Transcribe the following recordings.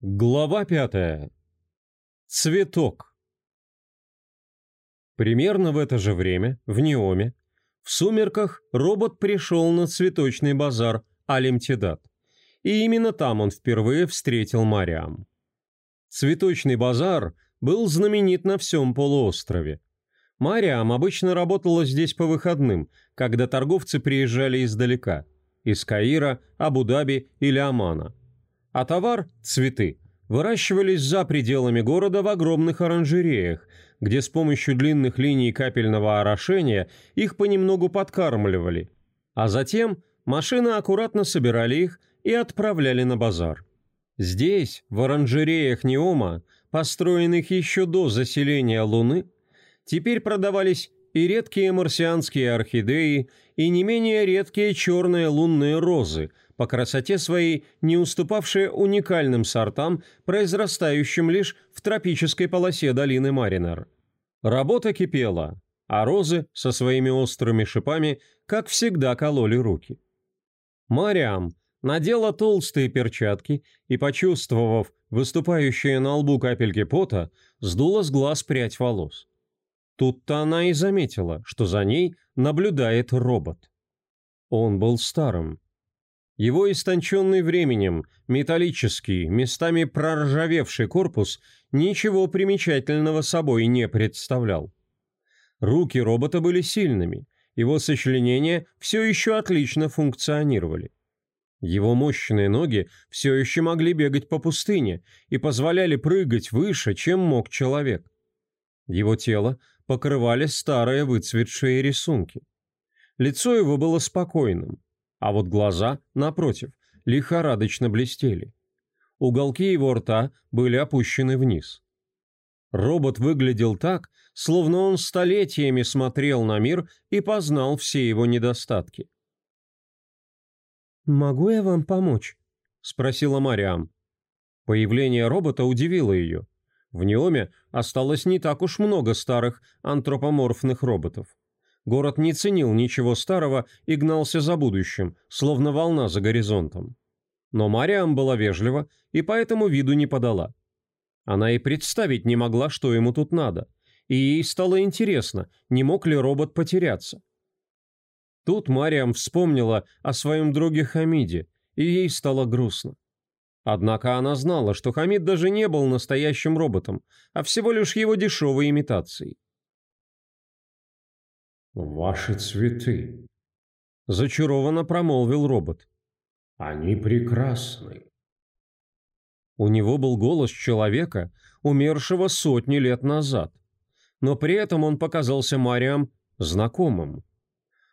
Глава пятая. Цветок. Примерно в это же время, в Неоме, в сумерках робот пришел на цветочный базар Алимтидат. И именно там он впервые встретил Мариам. Цветочный базар был знаменит на всем полуострове. Мариам обычно работала здесь по выходным, когда торговцы приезжали издалека – из Каира, Абу-Даби или Омана – а товар – цветы – выращивались за пределами города в огромных оранжереях, где с помощью длинных линий капельного орошения их понемногу подкармливали, а затем машины аккуратно собирали их и отправляли на базар. Здесь, в оранжереях Неома, построенных еще до заселения Луны, теперь продавались и редкие марсианские орхидеи, и не менее редкие черные лунные розы – по красоте своей не уступавшие уникальным сортам, произрастающим лишь в тропической полосе долины Маринер. Работа кипела, а розы со своими острыми шипами, как всегда, кололи руки. Мариам надела толстые перчатки и, почувствовав выступающие на лбу капельки пота, сдула с глаз прядь волос. Тут-то она и заметила, что за ней наблюдает робот. Он был старым, его истонченный временем, металлический, местами проржавевший корпус ничего примечательного собой не представлял. Руки робота были сильными, его сочленения все еще отлично функционировали. Его мощные ноги все еще могли бегать по пустыне и позволяли прыгать выше, чем мог человек. Его тело покрывали старые выцветшие рисунки. Лицо его было спокойным, а вот глаза, напротив, лихорадочно блестели. Уголки его рта были опущены вниз. Робот выглядел так, словно он столетиями смотрел на мир и познал все его недостатки. «Могу я вам помочь?» – спросила Мариам. Появление робота удивило ее. В Неоме осталось не так уж много старых антропоморфных роботов. Город не ценил ничего старого и гнался за будущим, словно волна за горизонтом. Но Мариам была вежлива и поэтому виду не подала. Она и представить не могла, что ему тут надо, и ей стало интересно, не мог ли робот потеряться. Тут Мариам вспомнила о своем друге Хамиде, и ей стало грустно. Однако она знала, что Хамид даже не был настоящим роботом, а всего лишь его дешевой имитацией. «Ваши цветы», — зачарованно промолвил робот. «Они прекрасны». У него был голос человека, умершего сотни лет назад, но при этом он показался Мариам знакомым.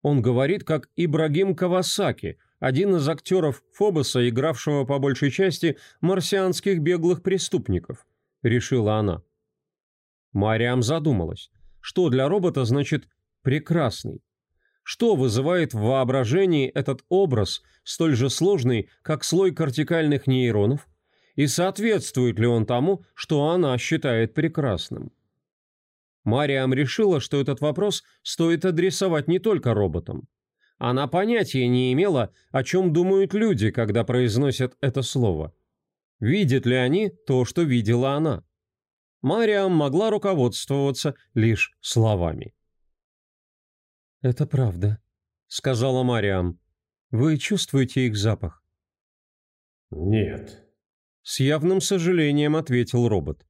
Он говорит, как Ибрагим Кавасаки, один из актеров Фобоса, игравшего по большей части марсианских беглых преступников, решила она. Мариам задумалась, что для робота значит прекрасный. Что вызывает в воображении этот образ, столь же сложный, как слой кортикальных нейронов, и соответствует ли он тому, что она считает прекрасным? Мариам решила, что этот вопрос стоит адресовать не только роботам. Она понятия не имела, о чем думают люди, когда произносят это слово. Видят ли они то, что видела она? Мариам могла руководствоваться лишь словами. «Это правда», — сказала Мариам. «Вы чувствуете их запах?» «Нет», — с явным сожалением ответил робот.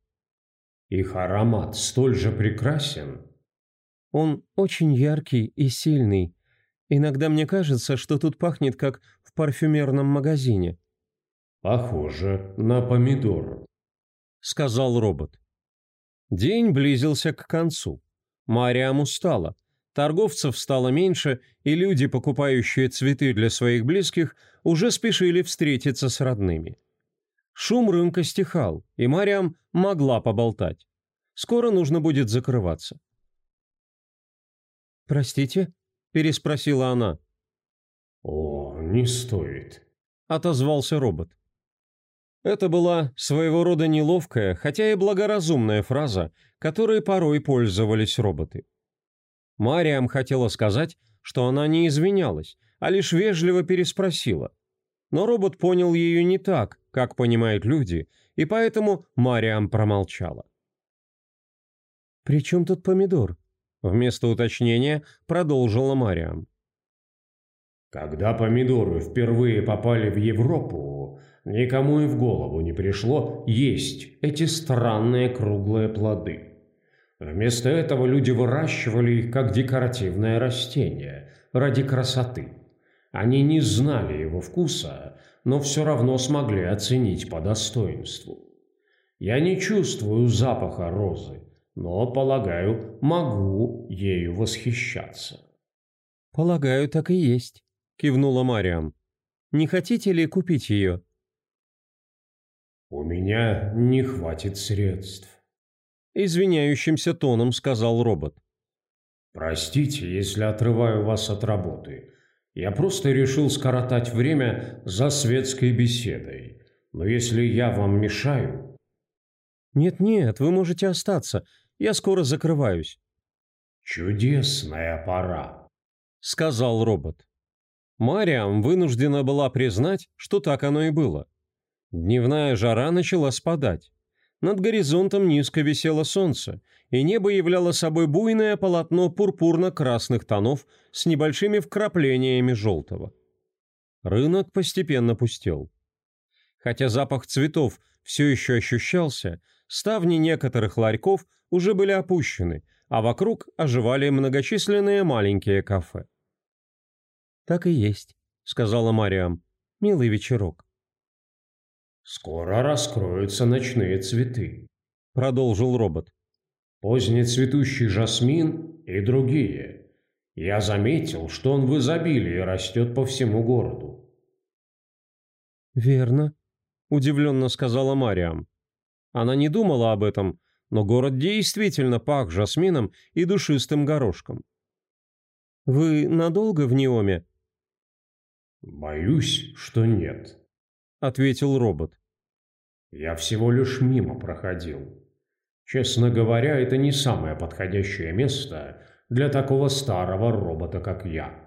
«Их аромат столь же прекрасен». «Он очень яркий и сильный. Иногда мне кажется, что тут пахнет, как в парфюмерном магазине». «Похоже на помидор», — сказал робот. День близился к концу. Мариам устала. Торговцев стало меньше, и люди, покупающие цветы для своих близких, уже спешили встретиться с родными. Шум рынка стихал, и Мариам могла поболтать. Скоро нужно будет закрываться. «Простите?» – переспросила она. «О, не стоит», – отозвался робот. Это была своего рода неловкая, хотя и благоразумная фраза, которой порой пользовались роботы. Мариам хотела сказать, что она не извинялась, а лишь вежливо переспросила. Но робот понял ее не так, как понимают люди, и поэтому Мариам промолчала. «При чем тут помидор?» Вместо уточнения продолжила Мариам. Когда помидоры впервые попали в Европу, никому и в голову не пришло есть эти странные круглые плоды. Вместо этого люди выращивали их как декоративное растение, ради красоты. Они не знали его вкуса, но все равно смогли оценить по достоинству. Я не чувствую запаха розы, но, полагаю, могу ею восхищаться. «Полагаю, так и есть», — кивнула Мариам. «Не хотите ли купить ее?» «У меня не хватит средств», — извиняющимся тоном сказал робот. «Простите, если отрываю вас от работы. Я просто решил скоротать время за светской беседой. Но если я вам мешаю...» «Нет-нет, вы можете остаться. Я скоро закрываюсь». «Чудесная пора», — сказал робот. Мариам вынуждена была признать, что так оно и было. Дневная жара начала спадать. Над горизонтом низко висело солнце, и небо являло собой буйное полотно пурпурно-красных тонов с небольшими вкраплениями желтого. Рынок постепенно пустел. Хотя запах цветов все еще ощущался, ставни некоторых ларьков уже были опущены, а вокруг оживали многочисленные маленькие кафе. «Так и есть», — сказала Мариам. «Милый вечерок». «Скоро раскроются ночные цветы», — продолжил робот. «Позднецветущий жасмин и другие. Я заметил, что он в изобилии растет по всему городу». «Верно», — удивленно сказала Мариам. Она не думала об этом, но город действительно пах жасмином и душистым горошком. «Вы надолго в Неоме?» «Боюсь, что нет», — ответил робот. «Я всего лишь мимо проходил. Честно говоря, это не самое подходящее место для такого старого робота, как я.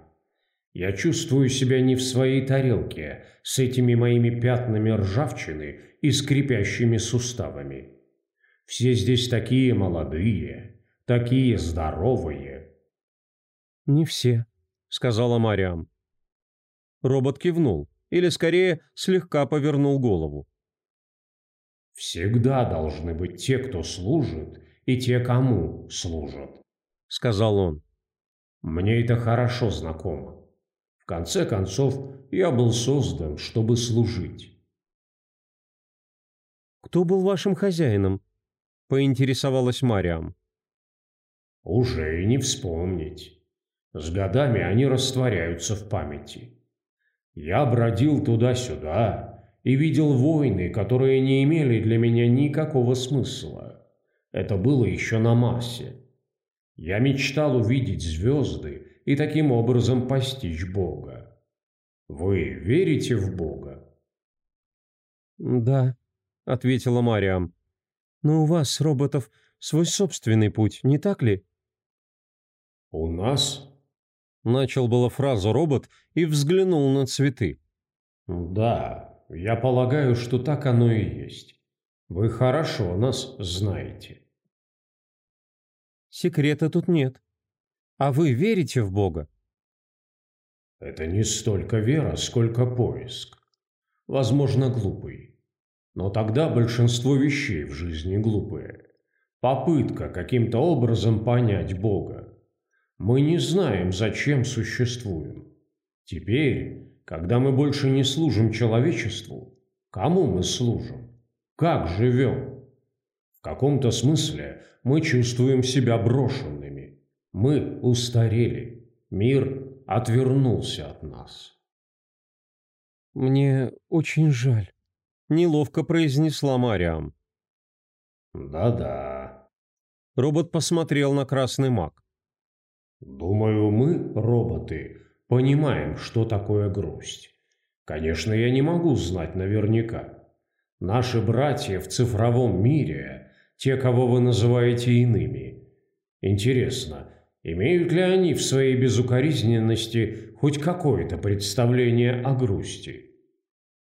Я чувствую себя не в своей тарелке с этими моими пятнами ржавчины и скрипящими суставами. Все здесь такие молодые, такие здоровые». «Не все», — сказала Мариам. Робот кивнул, или скорее слегка повернул голову. «Всегда должны быть те, кто служит, и те, кому служат», — сказал он. «Мне это хорошо знакомо. В конце концов, я был создан, чтобы служить». «Кто был вашим хозяином?» — поинтересовалась Мариам. «Уже и не вспомнить. С годами они растворяются в памяти. Я бродил туда-сюда и видел войны, которые не имели для меня никакого смысла. Это было еще на Марсе. Я мечтал увидеть звезды и таким образом постичь Бога. Вы верите в Бога? «Да», — ответила Мариам. «Но у вас, роботов, свой собственный путь, не так ли?» «У нас?» Начал было фразу робот и взглянул на цветы. «Да, я полагаю, что так оно и есть. Вы хорошо нас знаете». «Секрета тут нет. А вы верите в Бога?» «Это не столько вера, сколько поиск. Возможно, глупый. Но тогда большинство вещей в жизни глупые. Попытка каким-то образом понять Бога. Мы не знаем, зачем существуем. Теперь, когда мы больше не служим человечеству, кому мы служим? Как живем? В каком-то смысле мы чувствуем себя брошенными. Мы устарели. Мир отвернулся от нас. «Мне очень жаль», — неловко произнесла Мариам. «Да-да». Робот посмотрел на красный маг. Думаю, мы, роботы, понимаем, что такое грусть. Конечно, я не могу знать наверняка. Наши братья в цифровом мире, те, кого вы называете иными. Интересно, имеют ли они в своей безукоризненности хоть какое-то представление о грусти?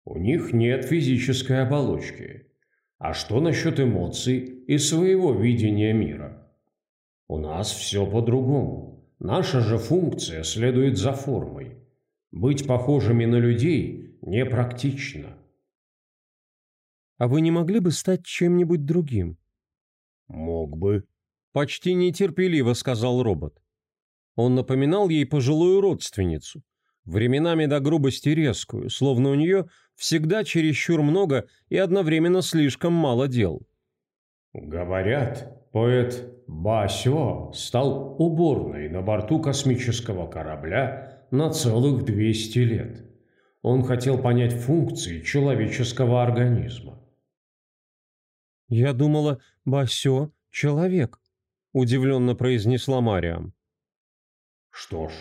У них нет физической оболочки. А что насчет эмоций и своего видения мира? У нас все по-другому. Наша же функция следует за формой. Быть похожими на людей непрактично. А вы не могли бы стать чем-нибудь другим? Мог бы. Почти нетерпеливо сказал робот. Он напоминал ей пожилую родственницу, временами до грубости резкую, словно у нее всегда чересчур много и одновременно слишком мало дел. Говорят, поэт Басё стал уборной на борту космического корабля на целых 200 лет. Он хотел понять функции человеческого организма. «Я думала, Басё — человек», — удивленно произнесла Мариам. «Что ж,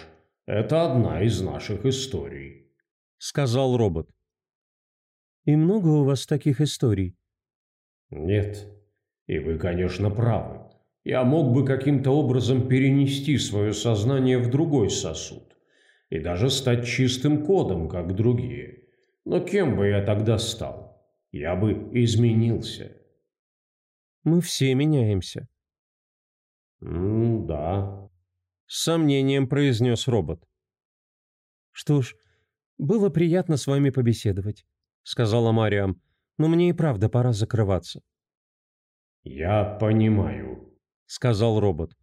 это одна из наших историй», — сказал робот. «И много у вас таких историй?» «Нет. И вы, конечно, правы. Я мог бы каким-то образом перенести свое сознание в другой сосуд и даже стать чистым кодом, как другие. Но кем бы я тогда стал? Я бы изменился». Мы все меняемся. М да. С сомнением произнес робот. Что ж, было приятно с вами побеседовать, сказала Мариам, но мне и правда пора закрываться. Я понимаю, сказал робот.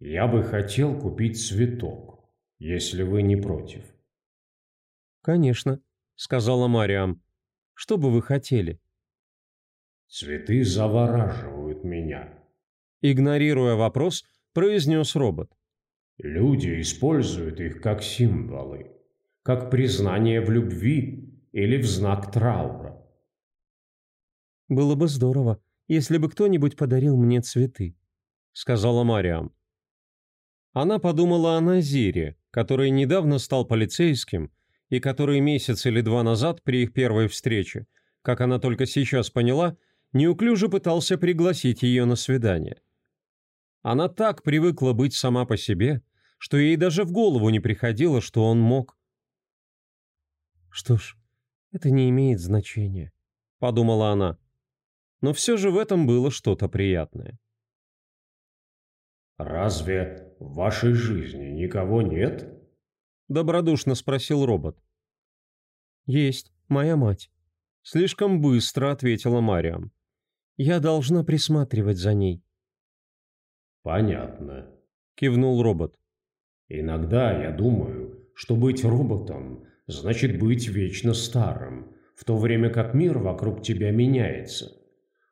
Я бы хотел купить цветок, если вы не против. Конечно, сказала Мариам. Что бы вы хотели? Цветы завораживают меня. Игнорируя вопрос, произнес робот. Люди используют их как символы, как признание в любви или в знак траура. «Было бы здорово, если бы кто-нибудь подарил мне цветы», — сказала Мариам. Она подумала о Назире, который недавно стал полицейским и который месяц или два назад при их первой встрече, как она только сейчас поняла, неуклюже пытался пригласить ее на свидание. Она так привыкла быть сама по себе, что ей даже в голову не приходило, что он мог. «Что ж, это не имеет значения», — подумала она. Но все же в этом было что-то приятное. «Разве в вашей жизни никого нет?» — добродушно спросил робот. «Есть, моя мать», — слишком быстро ответила Мариам. Я должна присматривать за ней». «Понятно», — кивнул робот. «Иногда я думаю, что быть роботом значит быть вечно старым, в то время как мир вокруг тебя меняется.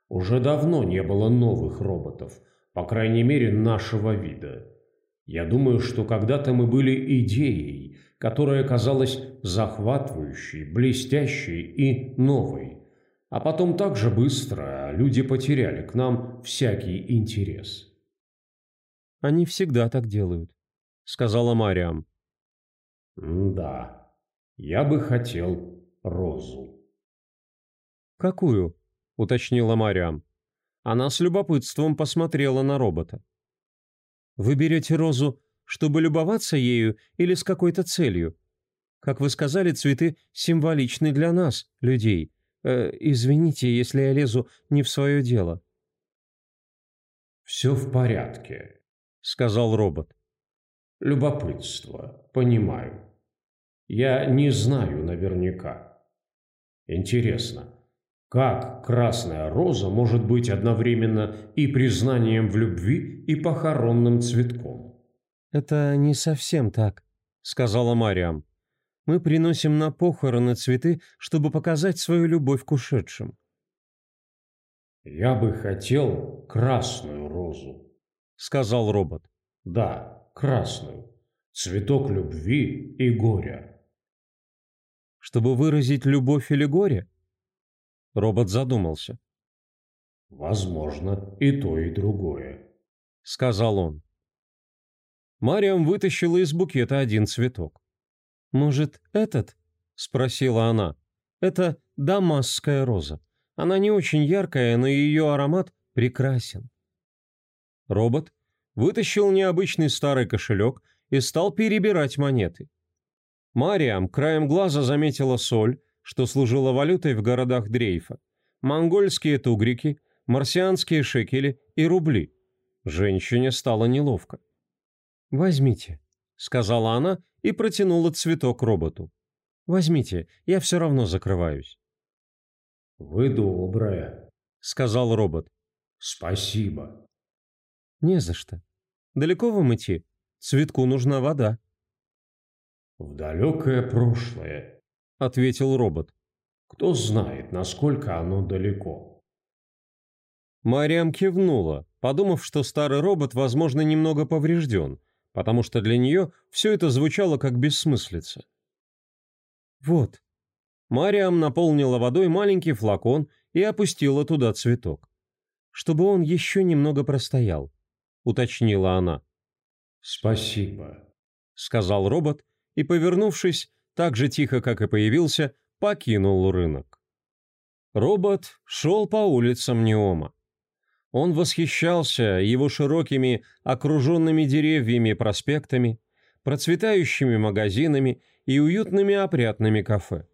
Уже давно не было новых роботов, по крайней мере нашего вида. Я думаю, что когда-то мы были идеей, которая казалась захватывающей, блестящей и новой. А потом так же быстро люди потеряли к нам всякий интерес. «Они всегда так делают», — сказала Мариам. «Да, я бы хотел розу». «Какую?» — уточнила Мариам. Она с любопытством посмотрела на робота. «Вы берете розу, чтобы любоваться ею или с какой-то целью? Как вы сказали, цветы символичны для нас, людей, Э, извините, если я лезу не в свое дело». «Все в порядке», — сказал робот. «Любопытство, понимаю. Я не знаю наверняка. Интересно, как красная роза может быть одновременно и признанием в любви, и похоронным цветком?» «Это не совсем так», — сказала Мариам. Мы приносим на похороны цветы, чтобы показать свою любовь к ушедшим. «Я бы хотел красную розу», — сказал робот. «Да, красную. Цветок любви и горя». «Чтобы выразить любовь или горе?» Робот задумался. «Возможно, и то, и другое», — сказал он. Мариам вытащила из букета один цветок. «Может, этот?» – спросила она. «Это дамасская роза. Она не очень яркая, но ее аромат прекрасен». Робот вытащил необычный старый кошелек и стал перебирать монеты. Мариам краем глаза заметила соль, что служило валютой в городах дрейфа. Монгольские тугрики, марсианские шекели и рубли. Женщине стало неловко. «Возьмите», — сказала она и протянула цветок роботу. «Возьмите, я все равно закрываюсь». «Вы добрая», — сказал робот. «Спасибо». «Не за что. Далеко вам идти? Цветку нужна вода». «В далекое прошлое», — ответил робот. «Кто знает, насколько оно далеко». Мариам кивнула, подумав, что старый робот, возможно, немного поврежден, потому что для нее все это звучало как бессмыслица. «Вот». Мариам наполнила водой маленький флакон и опустила туда цветок. «Чтобы он еще немного простоял», — уточнила она. «Спасибо», — сказал робот и, повернувшись, так же тихо, как и появился, покинул рынок. Робот шел по улицам Неома. Он восхищался его широкими, окруженными деревьями проспектами, процветающими магазинами и уютными опрятными кафе.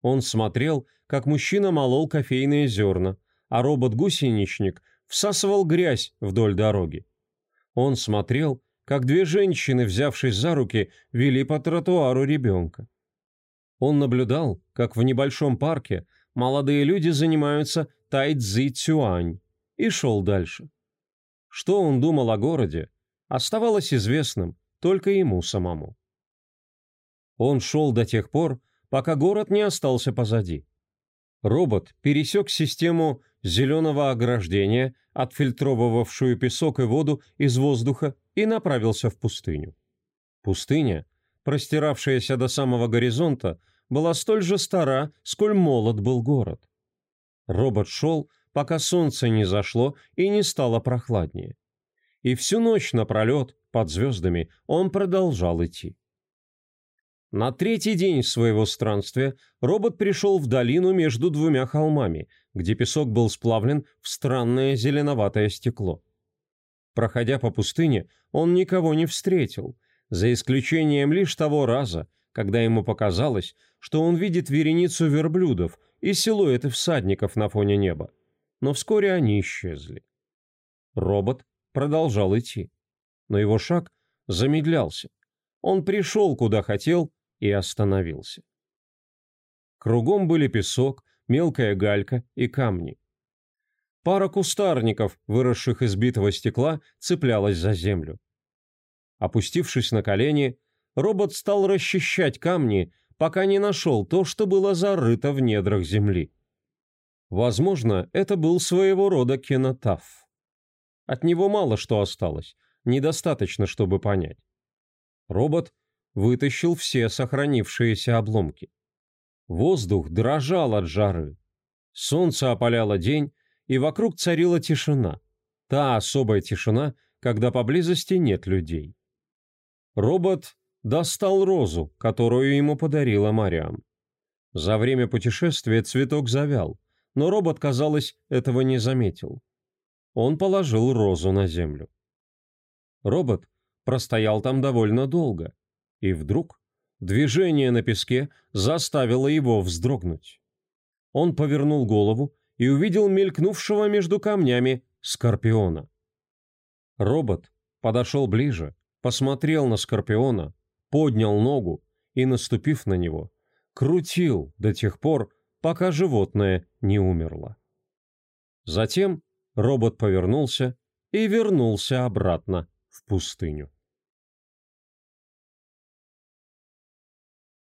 Он смотрел, как мужчина молол кофейные зерна, а робот-гусеничник всасывал грязь вдоль дороги. Он смотрел, как две женщины, взявшись за руки, вели по тротуару ребенка. Он наблюдал, как в небольшом парке молодые люди занимаются тайцзи-цюань, и шел дальше. Что он думал о городе, оставалось известным только ему самому. Он шел до тех пор, пока город не остался позади. Робот пересек систему зеленого ограждения, отфильтровывавшую песок и воду из воздуха, и направился в пустыню. Пустыня, простиравшаяся до самого горизонта, была столь же стара, сколь молод был город. Робот шел, пока солнце не зашло и не стало прохладнее. И всю ночь напролет, под звездами, он продолжал идти. На третий день своего странствия робот пришел в долину между двумя холмами, где песок был сплавлен в странное зеленоватое стекло. Проходя по пустыне, он никого не встретил, за исключением лишь того раза, когда ему показалось, что он видит вереницу верблюдов и силуэты всадников на фоне неба но вскоре они исчезли. Робот продолжал идти, но его шаг замедлялся. Он пришел, куда хотел, и остановился. Кругом были песок, мелкая галька и камни. Пара кустарников, выросших из битого стекла, цеплялась за землю. Опустившись на колени, робот стал расчищать камни, пока не нашел то, что было зарыто в недрах земли. Возможно, это был своего рода кинотаф. От него мало что осталось, недостаточно, чтобы понять. Робот вытащил все сохранившиеся обломки. Воздух дрожал от жары. Солнце опаляло день, и вокруг царила тишина. Та особая тишина, когда поблизости нет людей. Робот достал розу, которую ему подарила Мариам. За время путешествия цветок завял, но робот, казалось, этого не заметил. Он положил розу на землю. Робот простоял там довольно долго, и вдруг движение на песке заставило его вздрогнуть. Он повернул голову и увидел мелькнувшего между камнями скорпиона. Робот подошел ближе, посмотрел на скорпиона, поднял ногу и, наступив на него, крутил до тех пор, пока животное не умерло. Затем робот повернулся и вернулся обратно в пустыню.